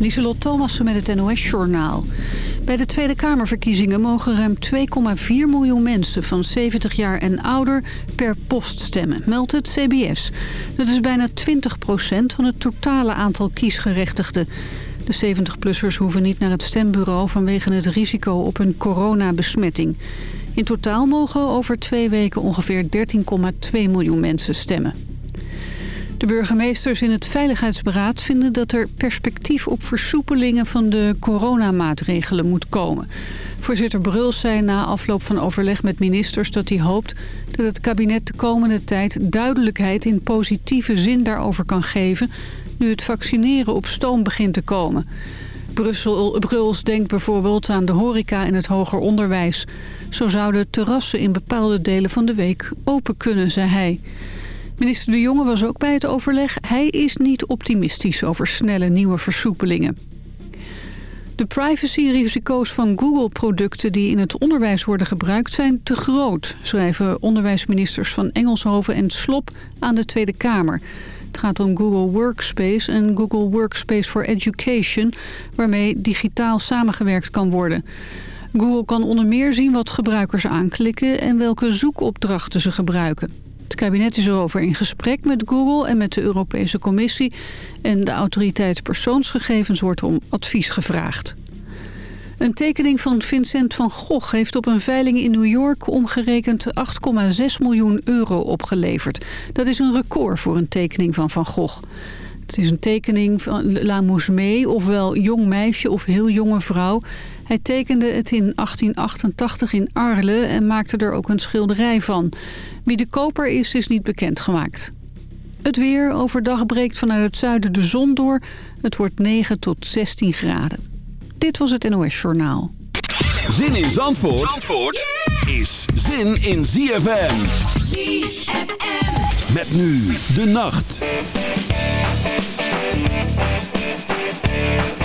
Lieselot Thomassen met het NOS-journaal. Bij de Tweede Kamerverkiezingen mogen ruim 2,4 miljoen mensen van 70 jaar en ouder per post stemmen, meldt het CBS. Dat is bijna 20% van het totale aantal kiesgerechtigden. De 70-plussers hoeven niet naar het stembureau vanwege het risico op een coronabesmetting. In totaal mogen over twee weken ongeveer 13,2 miljoen mensen stemmen. De burgemeesters in het Veiligheidsberaad vinden dat er perspectief op versoepelingen van de coronamaatregelen moet komen. Voorzitter Bruls zei na afloop van overleg met ministers dat hij hoopt dat het kabinet de komende tijd duidelijkheid in positieve zin daarover kan geven, nu het vaccineren op stoom begint te komen. Brussel, Bruls denkt bijvoorbeeld aan de horeca en het hoger onderwijs. Zo zouden terrassen in bepaalde delen van de week open kunnen, zei hij. Minister De Jonge was ook bij het overleg. Hij is niet optimistisch over snelle nieuwe versoepelingen. De privacyrisico's van Google-producten die in het onderwijs worden gebruikt zijn te groot, schrijven onderwijsministers van Engelshoven en Slop aan de Tweede Kamer. Het gaat om Google Workspace en Google Workspace for Education, waarmee digitaal samengewerkt kan worden. Google kan onder meer zien wat gebruikers aanklikken en welke zoekopdrachten ze gebruiken. Het kabinet is erover in gesprek met Google en met de Europese Commissie... en de autoriteit persoonsgegevens wordt om advies gevraagd. Een tekening van Vincent van Gogh heeft op een veiling in New York omgerekend 8,6 miljoen euro opgeleverd. Dat is een record voor een tekening van Van Gogh. Het is een tekening van La Mousmee, ofwel jong meisje of heel jonge vrouw. Hij tekende het in 1888 in Arles en maakte er ook een schilderij van. Wie de koper is, is niet bekendgemaakt. Het weer. Overdag breekt vanuit het zuiden de zon door. Het wordt 9 tot 16 graden. Dit was het NOS Journaal. Zin in Zandvoort, Zandvoort is zin in ZFM. ZFM. Met nu de nacht. you.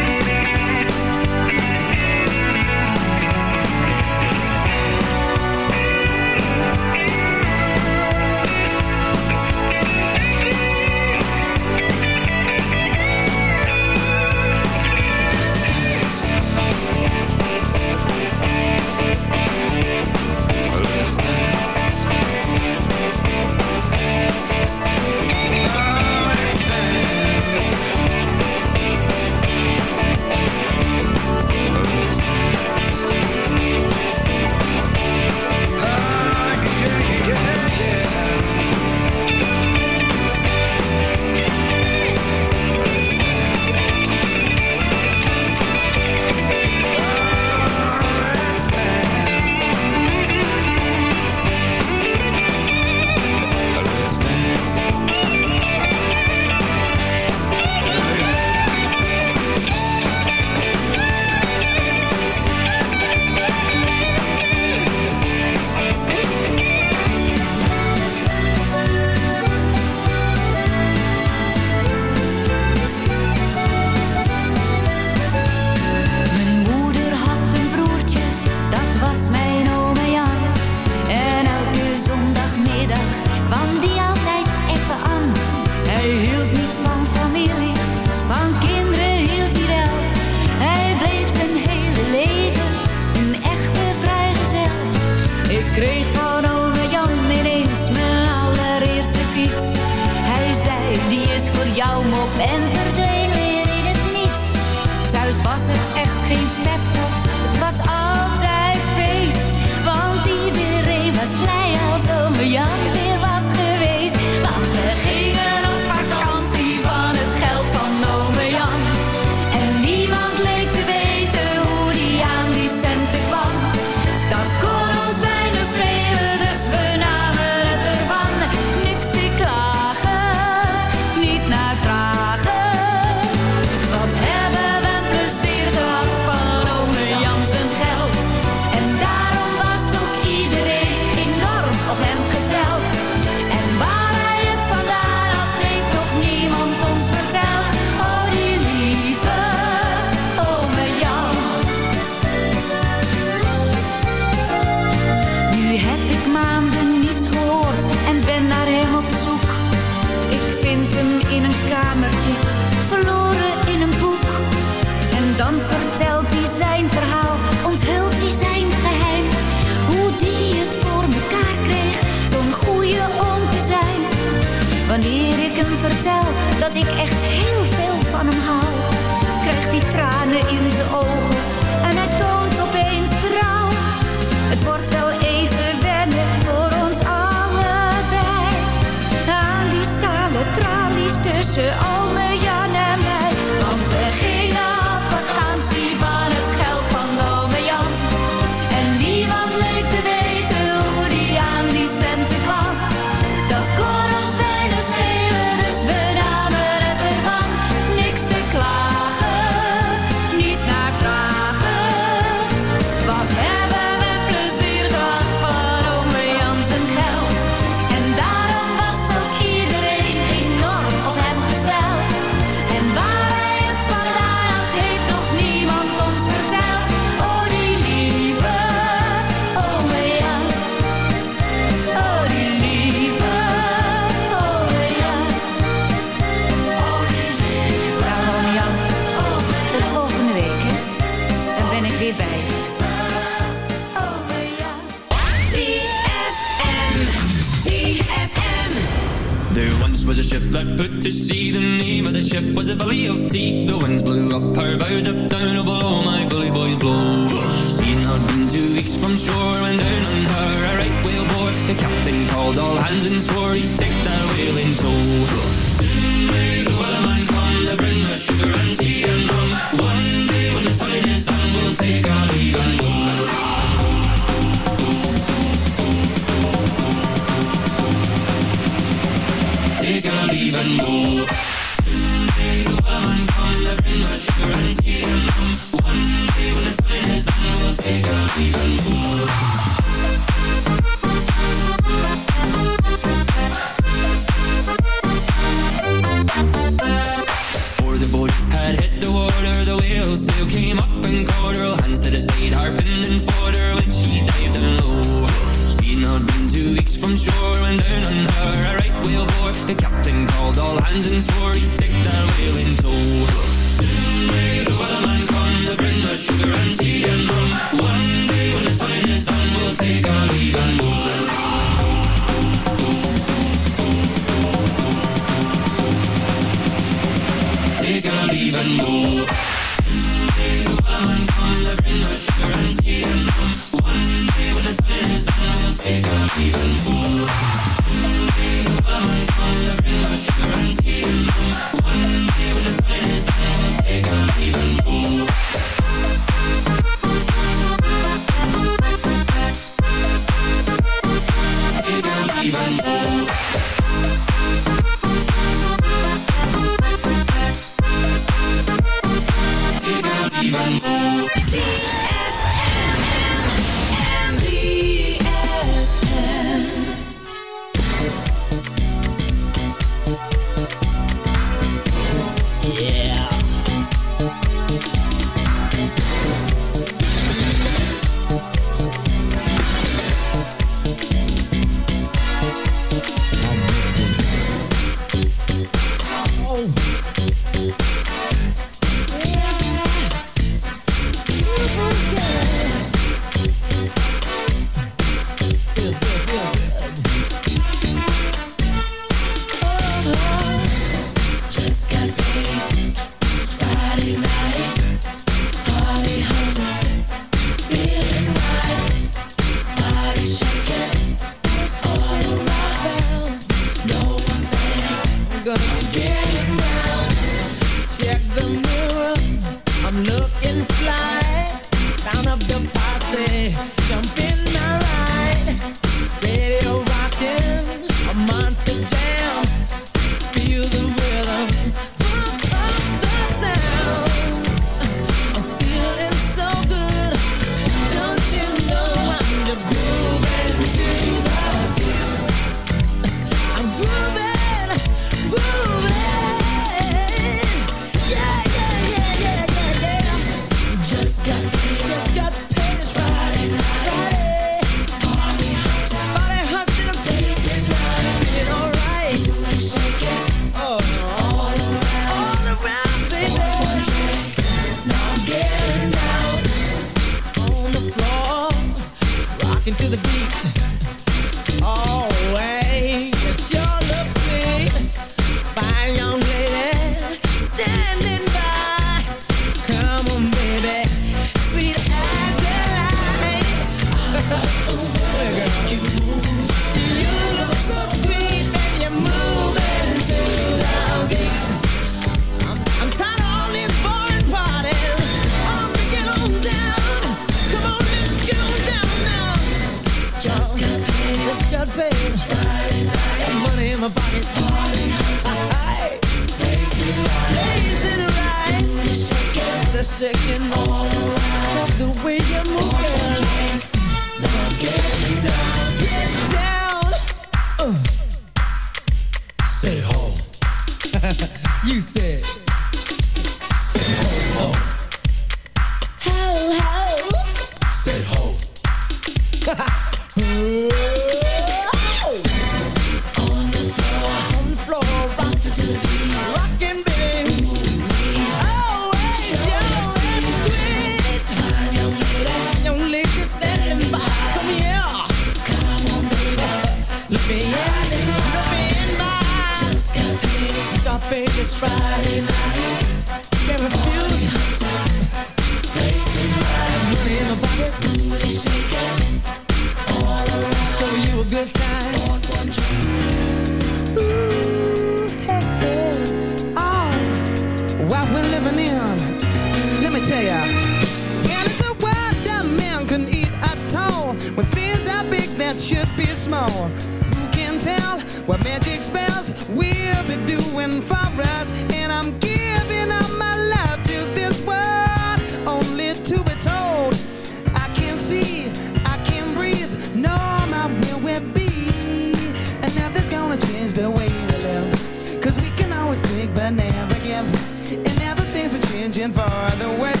Cause we can always take but never give. And now the things are changing for the worse.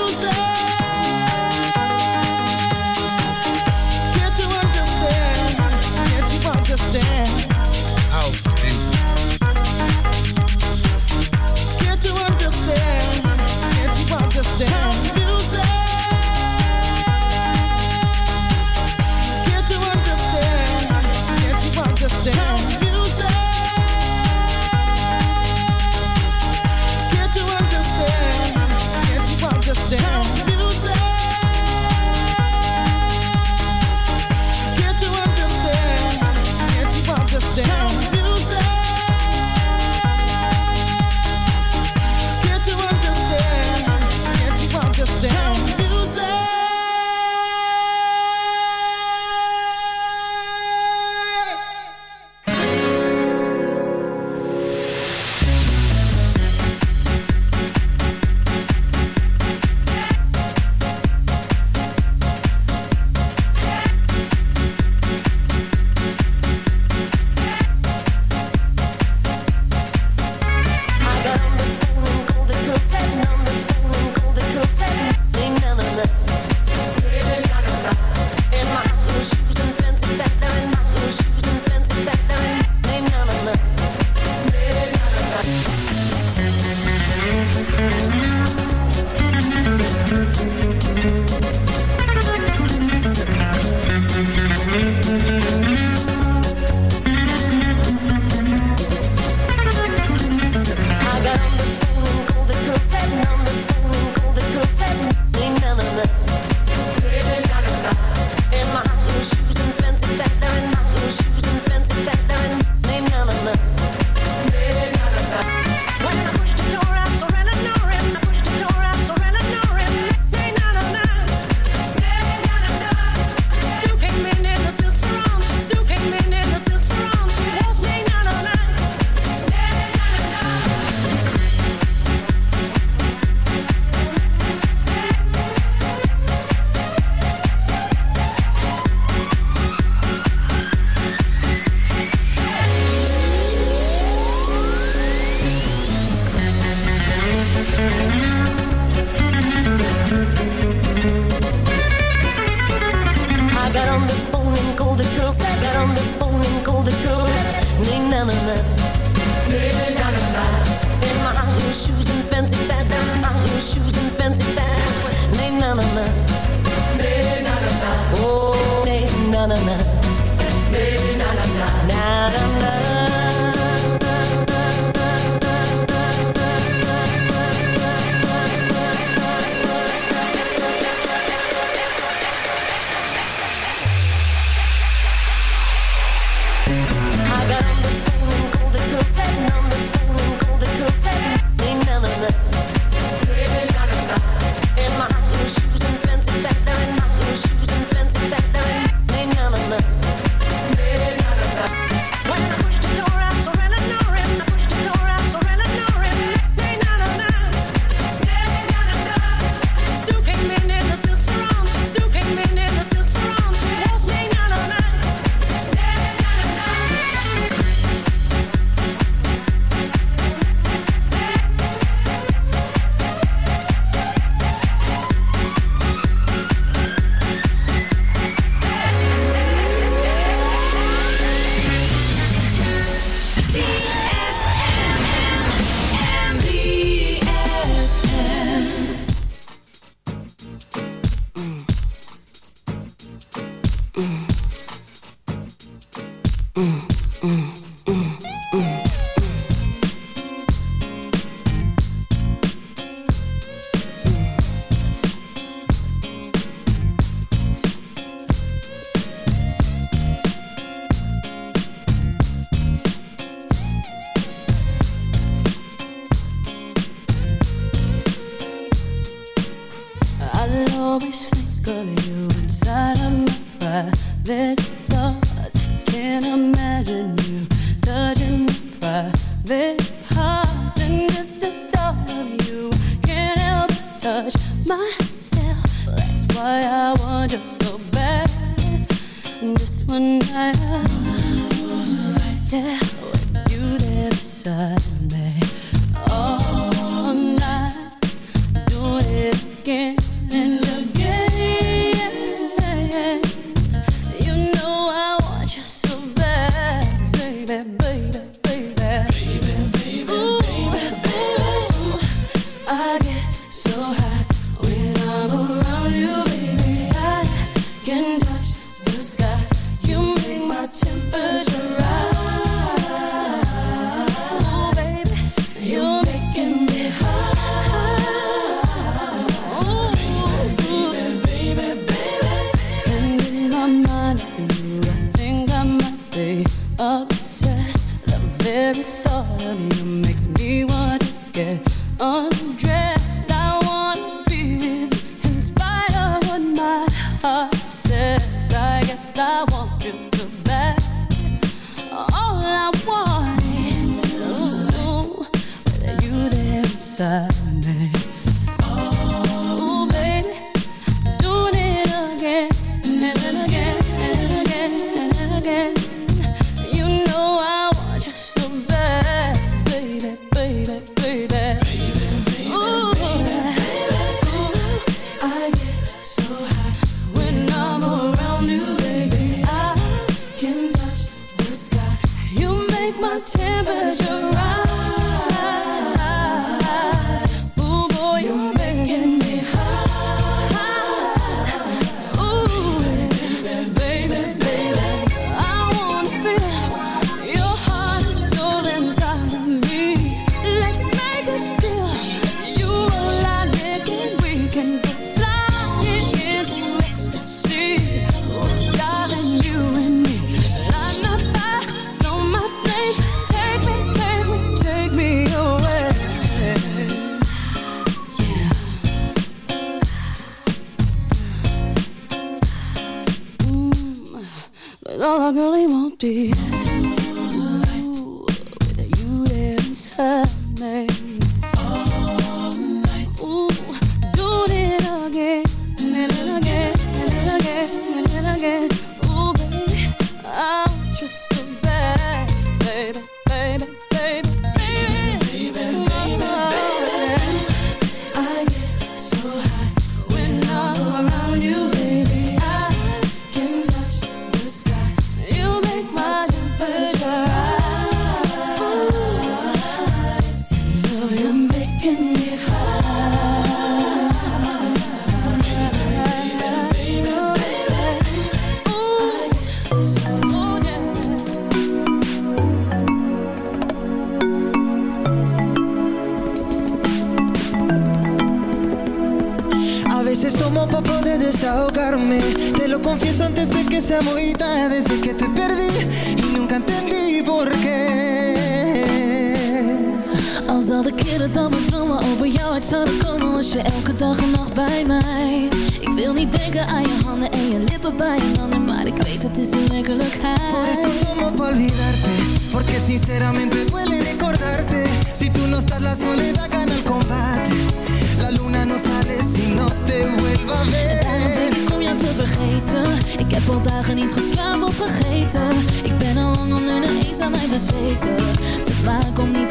just vergeten. Ik ben al lang onder een eens aan mij bezweken. Maar ik kom niet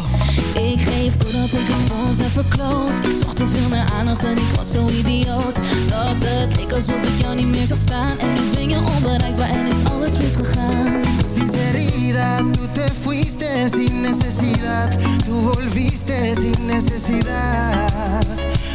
Ik geef totdat ik het vol zijn verkloot. Ik zocht te veel naar aandacht en ik was zo idioot. Dat het leek alsof ik jou niet meer zag staan. En nu ben je onbereikbaar en is alles misgegaan. Sinceridad, tú te fuiste sin necesidad. Tú volviste sin necesidad.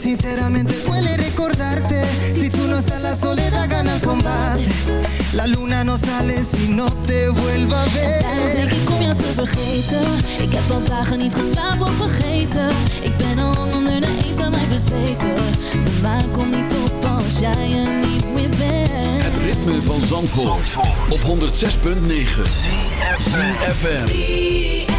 sinceramente duele recordarte. Si tú no estás la soledad gana el combate. La luna no sale si no te vuelva a Daarom denk ver ik om jou te vergeten. Ik heb al dagen niet geslapen of vergeten. Ik ben al lang onder de eenzaamheid bezweken. De maan komt niet op als jij er niet meer bent. Het ritme van Zandvoort, op 106.9 FM.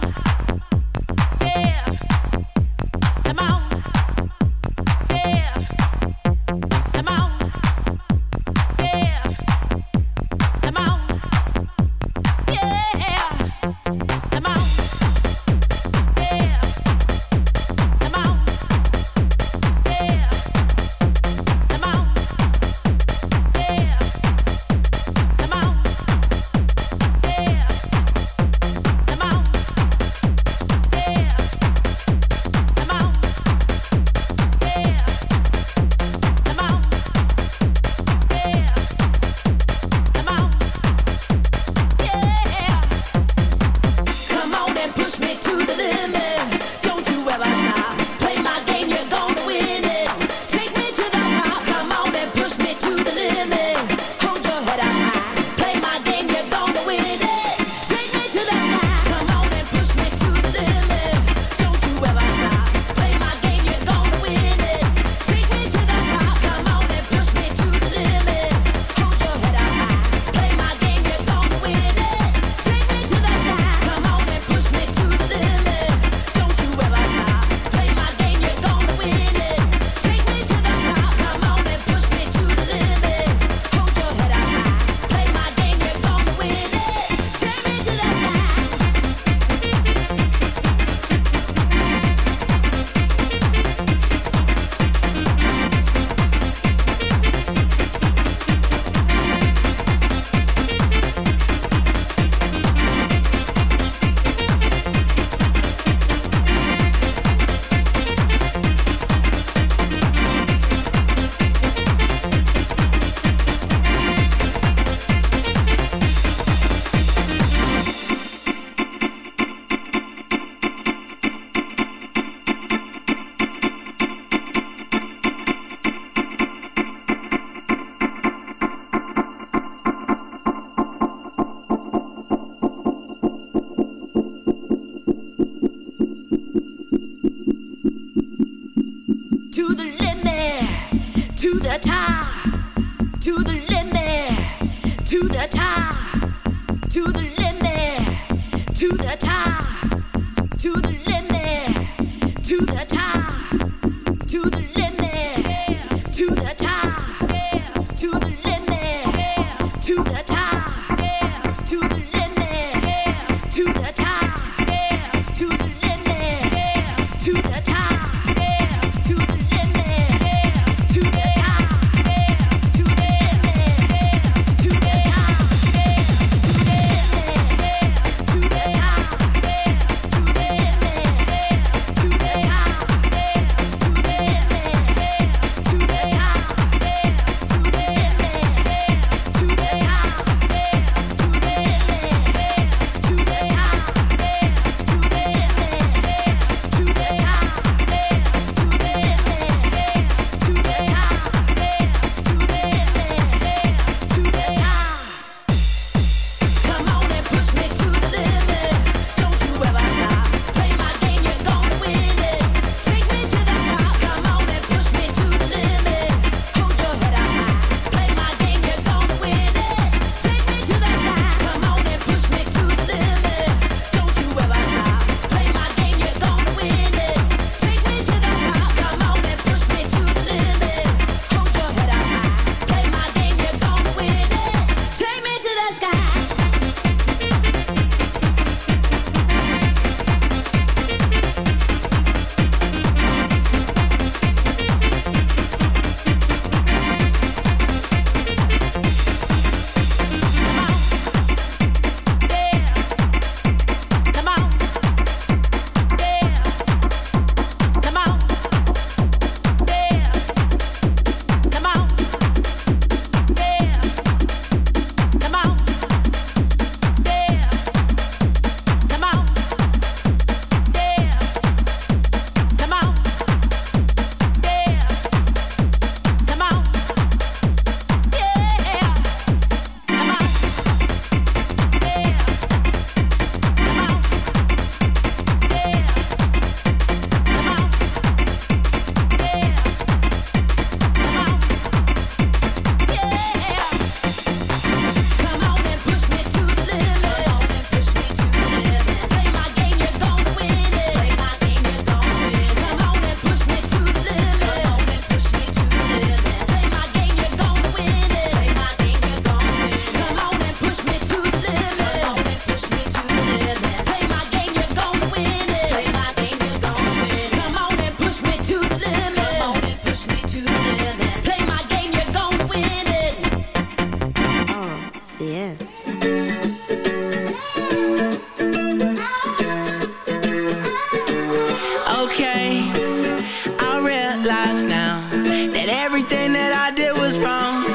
Realize now that everything that I did was wrong.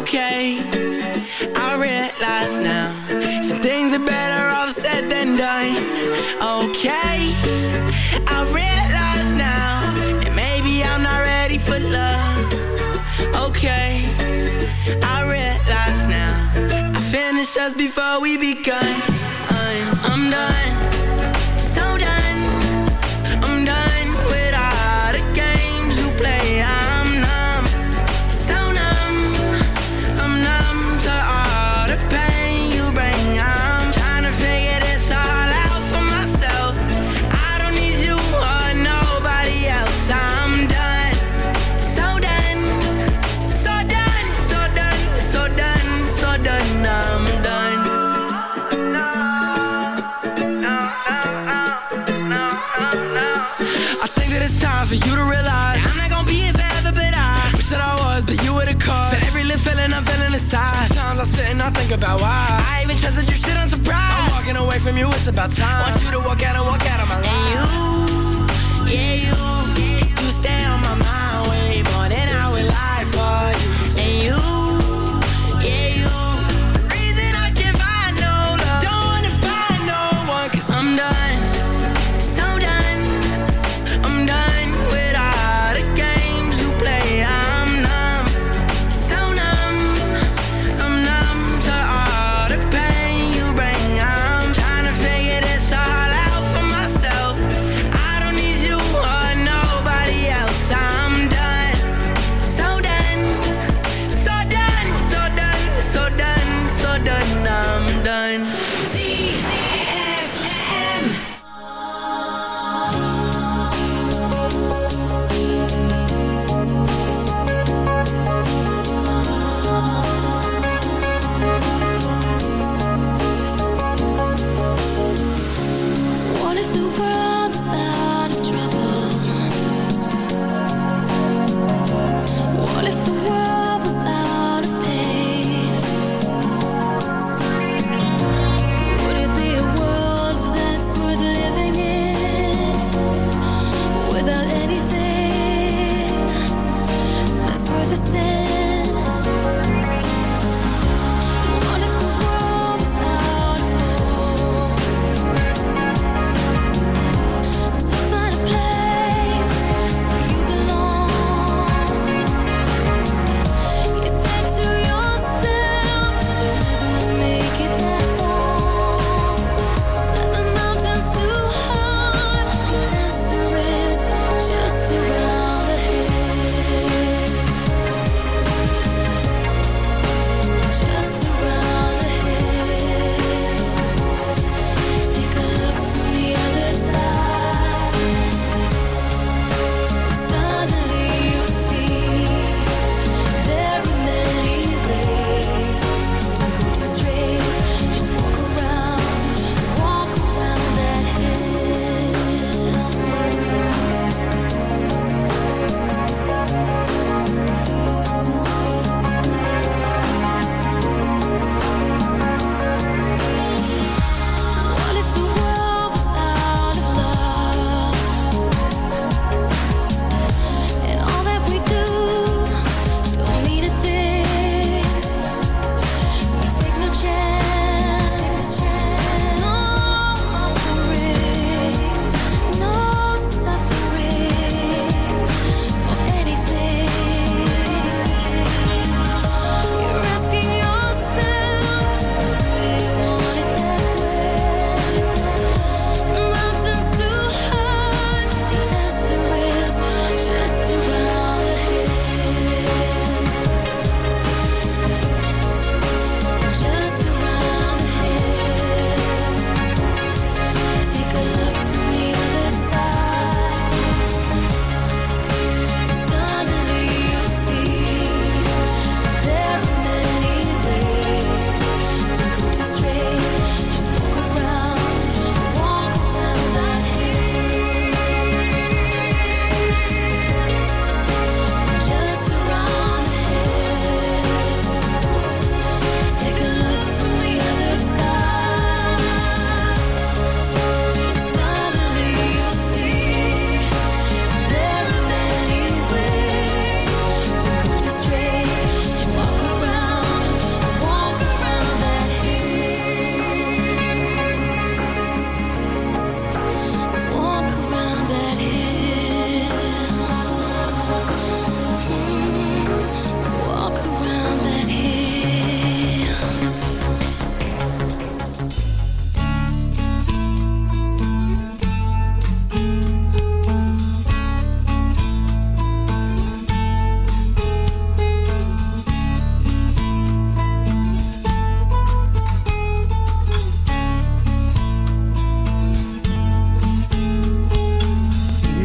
Okay, I realize now some things are better off said than done. Okay, I realize now that maybe I'm not ready for love. Okay, I realize now I finished just before we begun. I'm done, for you to realize I'm not gonna be here forever, but I wish that I was, but you were the cause. For every little feeling I'm feeling inside. Sometimes I sit and I think about why I even trusted you, shit, I'm surprised. I'm walking away from you, it's about time. Want you to walk out and walk out of my life. And you, yeah, you, you stay on my mind way more than I would lie for you. And you,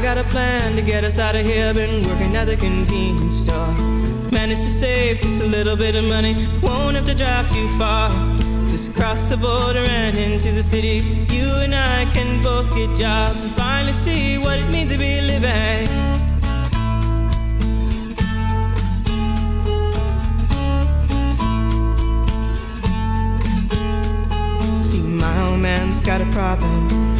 I got a plan to get us out of here. Been working at the convenience store. Managed to save just a little bit of money. Won't have to drive too far. Just cross the border and into the city. You and I can both get jobs and finally see what it means to be living. See, my old man's got a problem.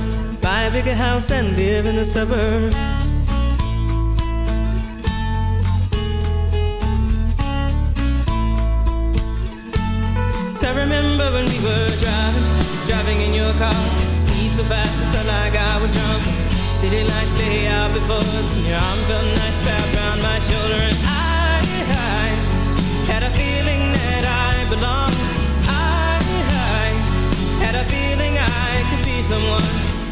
Buy a bigger house and live in the suburbs. So I remember when we were driving, driving in your car. Speed so fast, I felt like I was drunk. City lights lay out before us, and your arm felt nice wrapped around my shoulder. And I, I had a feeling that I belonged. I, I had a feeling I could be someone,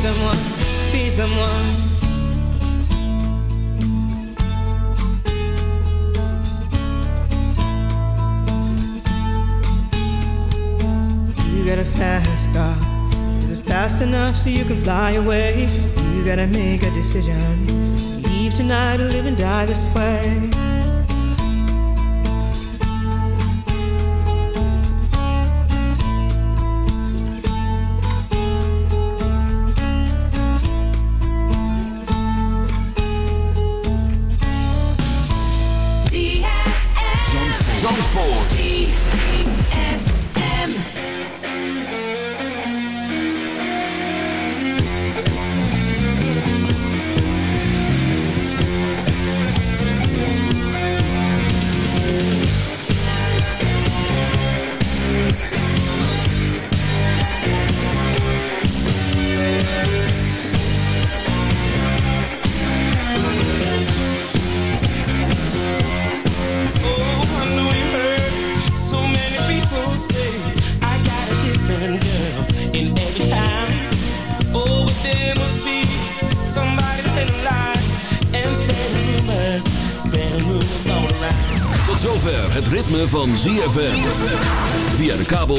someone, be someone. You got a fast car. Is it fast enough so you can fly away? You gotta make a decision. Leave tonight or live and die this way.